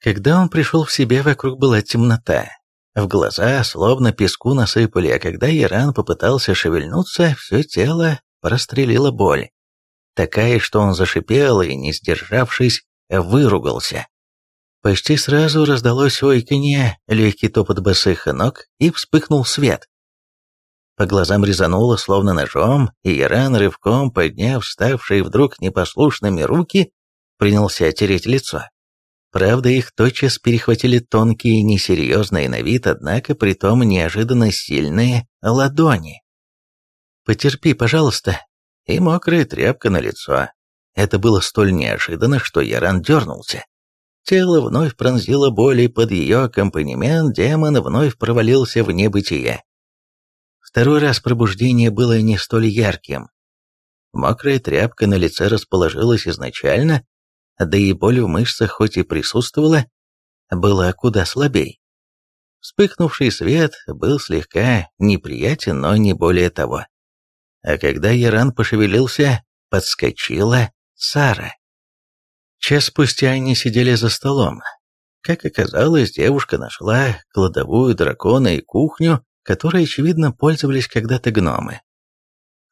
Когда он пришел в себя, вокруг была темнота. В глаза словно песку насыпали, а когда Яран попытался шевельнуться, все тело прострелила боль. Такая, что он зашипел и, не сдержавшись, выругался. Почти сразу раздалось ойканье, легкий топот босых ног, и вспыхнул свет. По глазам резануло, словно ножом, и Яран, рывком подняв ставшие вдруг непослушными руки, принялся тереть лицо. Правда, их тотчас перехватили тонкие, несерьезные на вид, однако притом неожиданно сильные ладони. «Потерпи, пожалуйста», и мокрая тряпка на лицо. Это было столь неожиданно, что Яран дернулся. Тело вновь пронзило боль, и под ее аккомпанемент демон вновь провалился в небытие. Второй раз пробуждение было не столь ярким. Мокрая тряпка на лице расположилась изначально, да и боль в мышцах хоть и присутствовала, была куда слабей. Вспыхнувший свет был слегка неприятен, но не более того. А когда Яран пошевелился, подскочила Сара. Час спустя они сидели за столом. Как оказалось, девушка нашла кладовую дракона и кухню, которой, очевидно, пользовались когда-то гномы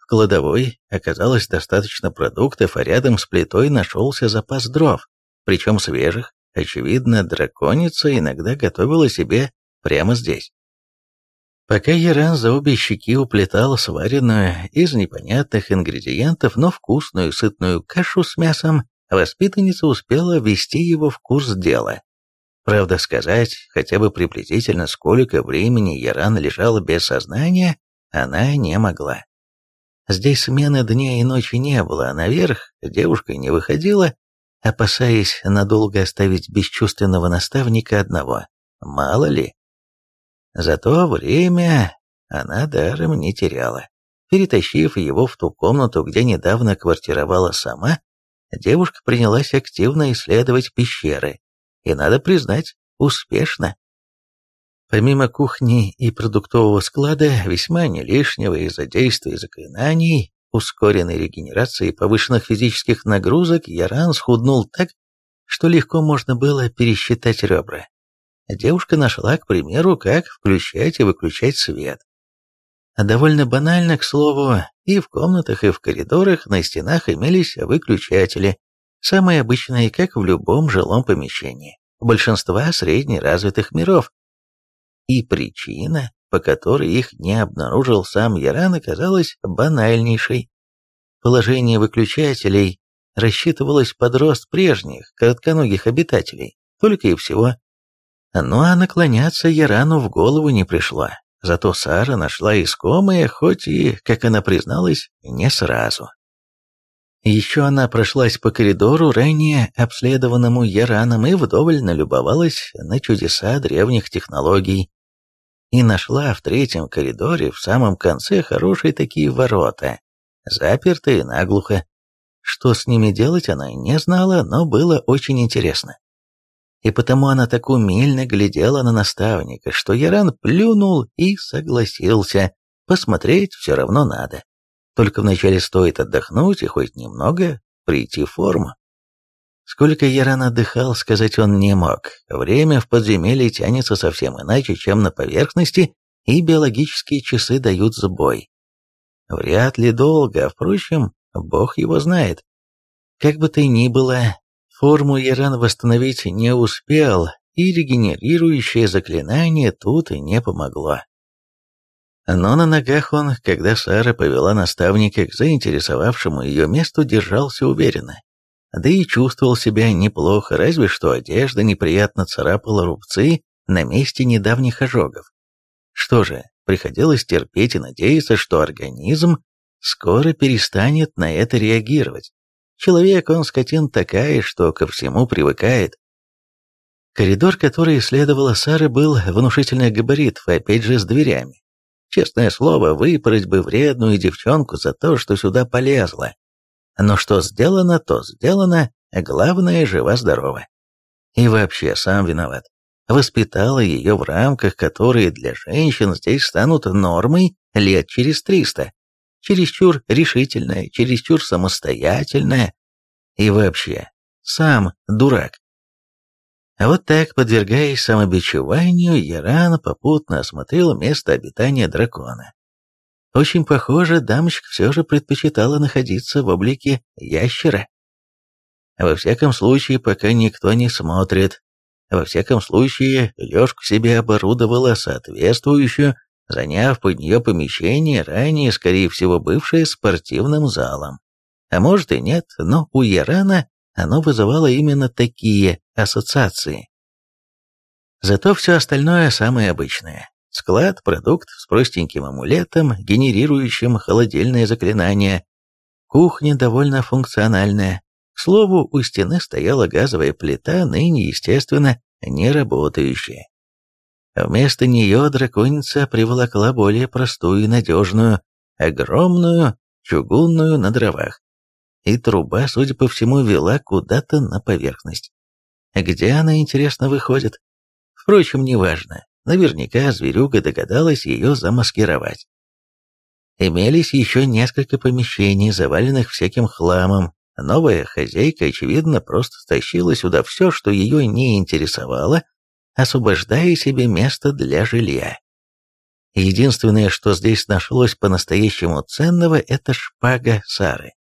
кладовой оказалось достаточно продуктов, а рядом с плитой нашелся запас дров, причем свежих. Очевидно, драконица иногда готовила себе прямо здесь. Пока Яран за обе щеки уплетал сваренную из непонятных ингредиентов, но вкусную сытную кашу с мясом, воспитанница успела ввести его в курс дела. Правда, сказать хотя бы приблизительно, сколько времени Яран лежал без сознания, она не могла. Здесь смены дня и ночи не было, а наверх девушка не выходила, опасаясь надолго оставить бесчувственного наставника одного. Мало ли. Зато время она даром не теряла. Перетащив его в ту комнату, где недавно квартировала сама, девушка принялась активно исследовать пещеры. И, надо признать, успешно. Помимо кухни и продуктового склада, весьма не лишнего из-за действий заклинаний, ускоренной регенерации и повышенных физических нагрузок, Яран схуднул так, что легко можно было пересчитать ребра. Девушка нашла, к примеру, как включать и выключать свет. Довольно банально, к слову, и в комнатах, и в коридорах на стенах имелись выключатели, самые обычные, как в любом жилом помещении, большинства среднеразвитых миров и причина, по которой их не обнаружил сам Яран, оказалась банальнейшей. Положение выключателей рассчитывалось под рост прежних, коротконогих обитателей, только и всего. Ну а наклоняться Ярану в голову не пришло. Зато Сара нашла искомое, хоть и, как она призналась, не сразу. Еще она прошлась по коридору, ранее обследованному Яраном, и вдоволь налюбовалась на чудеса древних технологий, и нашла в третьем коридоре в самом конце хорошие такие ворота, запертые наглухо. Что с ними делать она не знала, но было очень интересно. И потому она так умельно глядела на наставника, что Яран плюнул и согласился. Посмотреть все равно надо. Только вначале стоит отдохнуть и хоть немного прийти в форму. Сколько Яран отдыхал, сказать он не мог. Время в подземелье тянется совсем иначе, чем на поверхности, и биологические часы дают сбой. Вряд ли долго, а впрочем, бог его знает. Как бы то ни было, форму Яран восстановить не успел, и регенерирующее заклинание тут и не помогло. Но на ногах он, когда Сара повела наставника к заинтересовавшему ее месту, держался уверенно да и чувствовал себя неплохо, разве что одежда неприятно царапала рубцы на месте недавних ожогов. Что же, приходилось терпеть и надеяться, что организм скоро перестанет на это реагировать. Человек, он скотин такая, что ко всему привыкает. Коридор, который исследовала Сара, был внушительных габаритов, опять же с дверями. Честное слово, выпороть бы вредную девчонку за то, что сюда полезла. Но что сделано, то сделано, главное, жива-здорова. И вообще, сам виноват. Воспитала ее в рамках, которые для женщин здесь станут нормой лет через триста. Чересчур решительная, чересчур самостоятельная. И вообще, сам дурак. Вот так, подвергаясь самобичеванию, Яран попутно осмотрел место обитания дракона. Очень похоже, дамочка все же предпочитала находиться в облике ящера. Во всяком случае, пока никто не смотрит. Во всяком случае, Лешку себе оборудовала соответствующую, заняв под нее помещение, ранее, скорее всего, бывшее спортивным залом. А может и нет, но у Ярана оно вызывало именно такие ассоциации. Зато все остальное самое обычное. Склад продуктов с простеньким амулетом, генерирующим холодильное заклинание. Кухня довольно функциональная. К слову, у стены стояла газовая плита, ныне, естественно, не работающая. Вместо нее драконица приволокла более простую и надежную, огромную, чугунную на дровах. И труба, судя по всему, вела куда-то на поверхность. Где она, интересно, выходит? Впрочем, неважно. Наверняка зверюга догадалась ее замаскировать. Имелись еще несколько помещений, заваленных всяким хламом, Новая хозяйка, очевидно, просто стащила сюда все, что ее не интересовало, освобождая себе место для жилья. Единственное, что здесь нашлось по-настоящему ценного, это шпага Сары.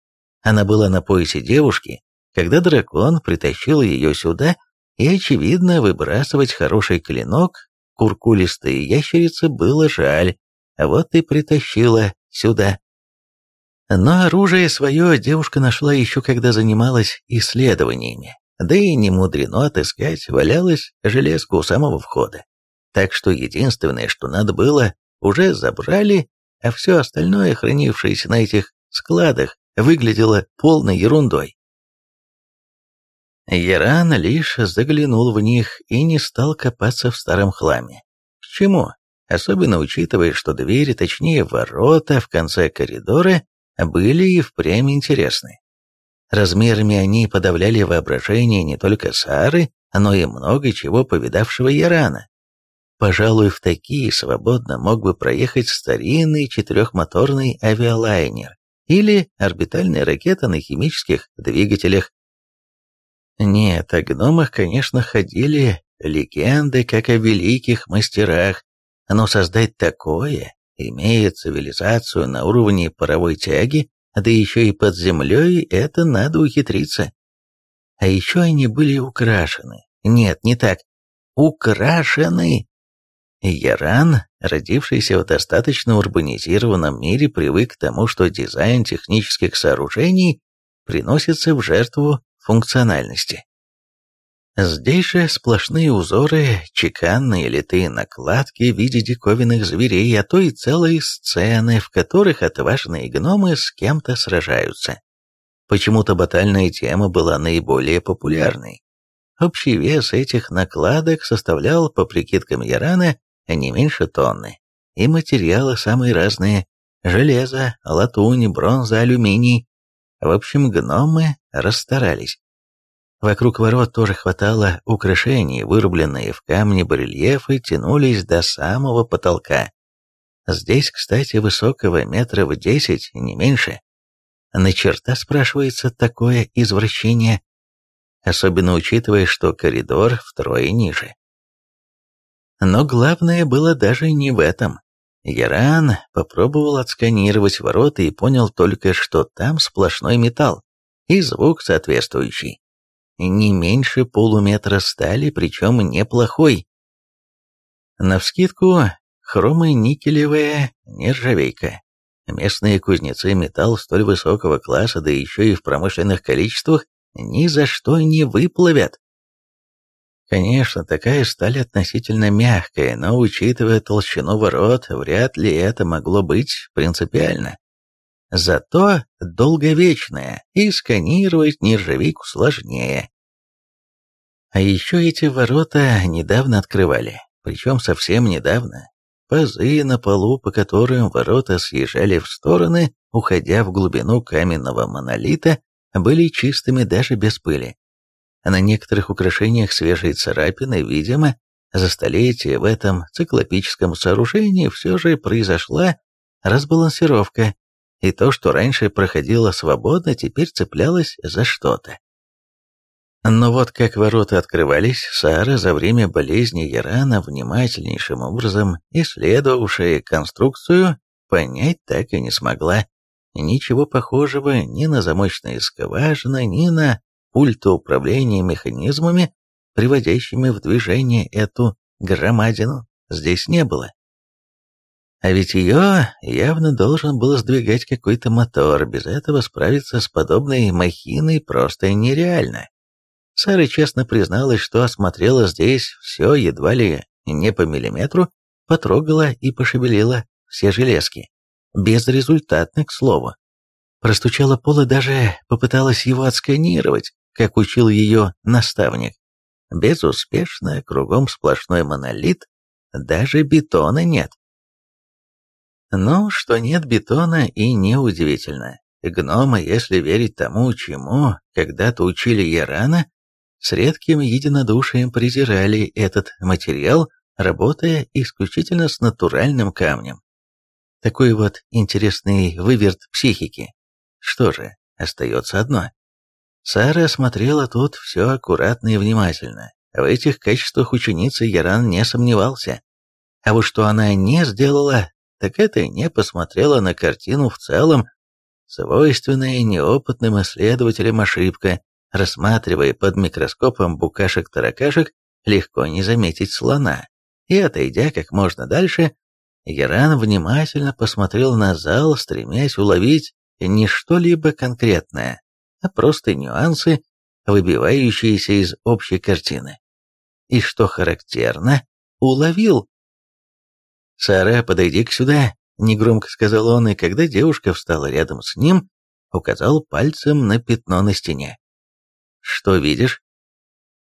Она была на поясе девушки, когда дракон притащил ее сюда, и, очевидно, выбрасывать хороший клинок куркулистой ящерицы было жаль, вот и притащила сюда. Но оружие свое девушка нашла еще когда занималась исследованиями, да и не мудрено отыскать, валялась железка у самого входа. Так что единственное, что надо было, уже забрали, а все остальное, хранившееся на этих складах, выглядело полной ерундой. Яран лишь заглянул в них и не стал копаться в старом хламе. К чему? Особенно учитывая, что двери, точнее ворота в конце коридора, были и впрямь интересны. Размерами они подавляли воображение не только Сары, но и много чего повидавшего Ярана. Пожалуй, в такие свободно мог бы проехать старинный четырехмоторный авиалайнер или орбитальная ракета на химических двигателях. Нет, о гномах, конечно, ходили легенды, как о великих мастерах, но создать такое Имея цивилизацию на уровне паровой тяги, да еще и под землей, это надо ухитриться. А еще они были украшены. Нет, не так. Украшены. Яран, родившийся в достаточно урбанизированном мире, привык к тому, что дизайн технических сооружений приносится в жертву функциональности. Здесь же сплошные узоры, чеканные литые накладки в виде диковинных зверей, а то и целые сцены, в которых отважные гномы с кем-то сражаются. Почему-то батальная тема была наиболее популярной. Общий вес этих накладок составлял, по прикидкам Ярана, не меньше тонны. И материалы самые разные – железо, латунь, бронза, алюминий. В общем, гномы расстарались. Вокруг ворот тоже хватало украшений, вырубленные в камне барельефы тянулись до самого потолка. Здесь, кстати, высокого метра в десять, не меньше. На черта, спрашивается, такое извращение, особенно учитывая, что коридор втрое ниже. Но главное было даже не в этом. Яран попробовал отсканировать ворота и понял только, что там сплошной металл и звук соответствующий не меньше полуметра стали, причем неплохой. Навскидку хромоникелевая нержавейка. Местные кузнецы металл столь высокого класса, да еще и в промышленных количествах, ни за что не выплавят. Конечно, такая сталь относительно мягкая, но учитывая толщину ворот, вряд ли это могло быть принципиально. Зато долговечная, и сканировать нержавейку сложнее. А еще эти ворота недавно открывали, причем совсем недавно. Пазы на полу, по которым ворота съезжали в стороны, уходя в глубину каменного монолита, были чистыми даже без пыли. А на некоторых украшениях свежие царапины, видимо, за столетия в этом циклопическом сооружении все же произошла разбалансировка, и то, что раньше проходило свободно, теперь цеплялось за что-то. Но вот как ворота открывались, Сара за время болезни Ярана, внимательнейшим образом исследовавшая конструкцию, понять так и не смогла. Ничего похожего ни на замочные скважины, ни на пульта управления механизмами, приводящими в движение эту громадину, здесь не было. А ведь ее явно должен был сдвигать какой-то мотор, без этого справиться с подобной махиной просто нереально. Сара честно призналась, что осмотрела здесь все едва ли не по миллиметру, потрогала и пошевелила все железки. Безрезультатно, к слову. Простучала пол и даже попыталась его отсканировать, как учил ее наставник. Безуспешно, кругом сплошной монолит, даже бетона нет. Ну, что нет бетона и неудивительно. Гномы, если верить тому, чему когда-то учили Ярана, с редким единодушием презирали этот материал, работая исключительно с натуральным камнем. Такой вот интересный выверт психики. Что же, остается одно. Сара осмотрела тут все аккуратно и внимательно. В этих качествах ученицы Яран не сомневался. А вот что она не сделала, так это не посмотрела на картину в целом, свойственная неопытным исследователям ошибка, рассматривая под микроскопом букашек-таракашек, легко не заметить слона. И, отойдя как можно дальше, Яран внимательно посмотрел на зал, стремясь уловить не что-либо конкретное, а просто нюансы, выбивающиеся из общей картины. И что характерно, уловил. «Сара, подойди-ка сюда», — негромко сказал он, и когда девушка встала рядом с ним, указал пальцем на пятно на стене. «Что видишь?»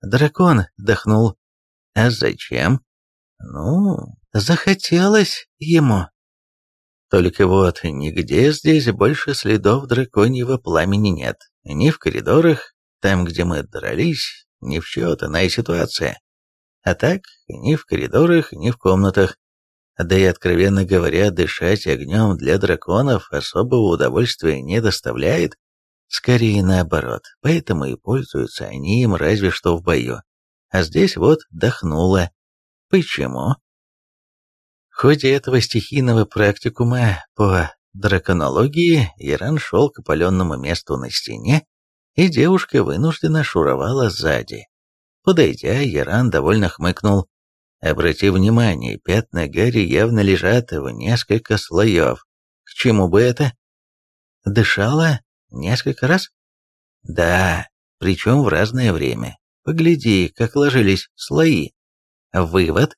Дракон вдохнул. «А зачем?» «Ну, захотелось ему». Только вот нигде здесь больше следов драконьего пламени нет. Ни в коридорах, там, где мы дрались, ни в счет, иная ситуация. А так, ни в коридорах, ни в комнатах. Да и, откровенно говоря, дышать огнем для драконов особого удовольствия не доставляет. Скорее наоборот, поэтому и пользуются они им разве что в бою. А здесь вот дохнуло. Почему? В ходе этого стихийного практикума по драконологии Иран шел к опаленному месту на стене, и девушка вынуждена шуровала сзади. Подойдя, Яран довольно хмыкнул. Обрати внимание, пятна Гарри явно лежат в несколько слоев. К чему бы это? Дышала Несколько раз? Да, причем в разное время. Погляди, как ложились слои. Вывод?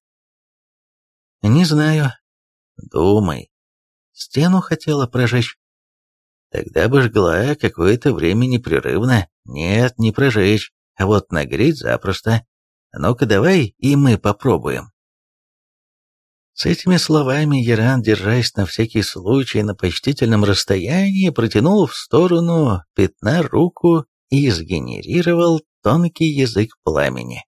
Не знаю. Думай. Стену хотела прожечь. Тогда бы жгла какое-то время непрерывно. Нет, не прожечь, а вот нагреть запросто. Ну-ка давай и мы попробуем. С этими словами Яран, держась на всякий случай на почтительном расстоянии, протянул в сторону пятна руку и сгенерировал тонкий язык пламени.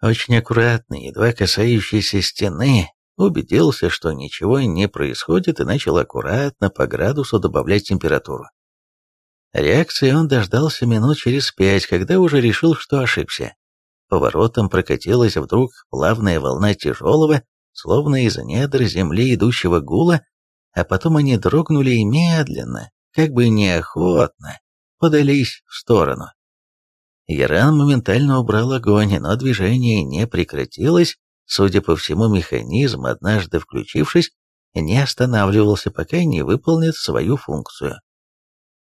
Очень аккуратно, едва касающийся стены, убедился, что ничего не происходит и начал аккуратно по градусу добавлять температуру. Реакции он дождался минут через пять, когда уже решил, что ошибся. Поворотом прокатилась вдруг плавная волна тяжелого, словно из недр земли идущего гула, а потом они дрогнули и медленно, как бы неохотно, подались в сторону. Яран моментально убрал огонь, но движение не прекратилось, судя по всему, механизм, однажды включившись, не останавливался, пока не выполнит свою функцию.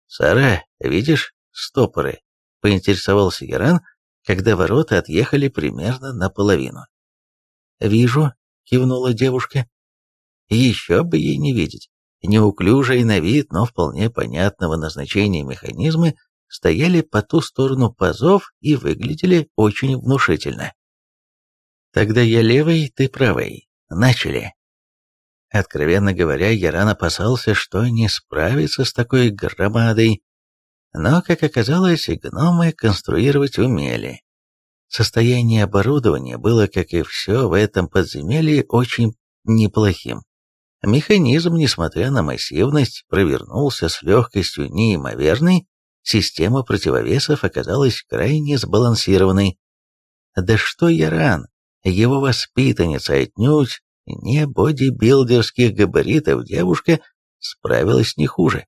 «Сара, видишь стопоры?» — поинтересовался Яран, когда ворота отъехали примерно наполовину. «Вижу», — кивнула девушка. Еще бы ей не видеть. Неуклюжие на вид, но вполне понятного назначения механизмы стояли по ту сторону пазов и выглядели очень внушительно. «Тогда я левый, ты правый. Начали». Откровенно говоря, Яран опасался, что не справится с такой громадой, но, как оказалось, гномы конструировать умели. Состояние оборудования было, как и все в этом подземелье, очень неплохим. Механизм, несмотря на массивность, провернулся с легкостью неимоверной, Система противовесов оказалась крайне сбалансированной. Да что Яран, его воспитанница отнюдь не бодибилдерских габаритов девушка справилась не хуже.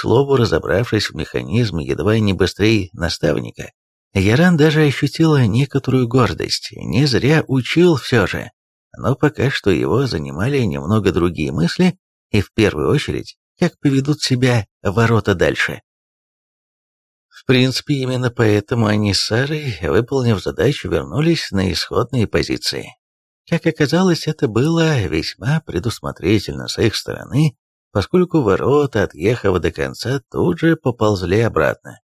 Слову, разобравшись в механизме едва не быстрее наставника, Яран даже ощутила некоторую гордость, не зря учил все же. Но пока что его занимали немного другие мысли, и в первую очередь, как поведут себя ворота дальше. В принципе, именно поэтому они с Сарой, выполнив задачу, вернулись на исходные позиции. Как оказалось, это было весьма предусмотрительно с их стороны, поскольку ворота, отъехав до конца, тут же поползли обратно.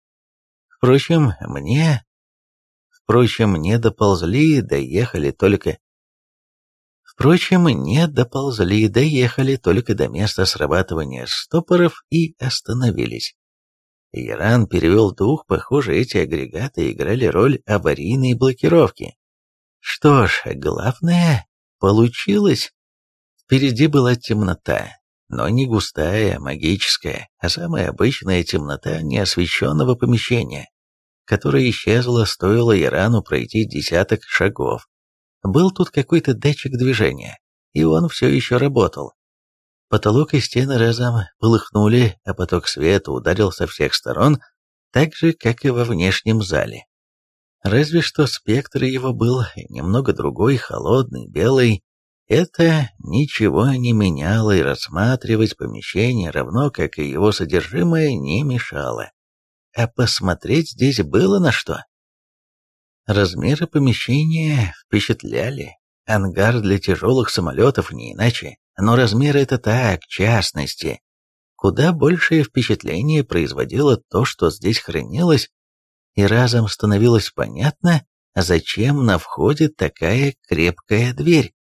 Впрочем, мне... Впрочем, не доползли, доехали только... Впрочем, не доползли, доехали только до места срабатывания стопоров и остановились. Иран перевел дух, похоже, эти агрегаты играли роль аварийной блокировки. Что ж, главное, получилось. Впереди была темнота, но не густая, магическая, а самая обычная темнота неосвещенного помещения, которая исчезла, стоило Ирану пройти десяток шагов. Был тут какой-то датчик движения, и он все еще работал. Потолок и стены разом полыхнули, а поток света ударил со всех сторон, так же, как и во внешнем зале. Разве что спектр его был немного другой, холодный, белый, это ничего не меняло, и рассматривать помещение, равно как и его содержимое, не мешало. А посмотреть здесь было на что. Размеры помещения впечатляли. Ангар для тяжелых самолетов не иначе, но размеры это так, частности. Куда большее впечатление производило то, что здесь хранилось, и разом становилось понятно, зачем на входе такая крепкая дверь.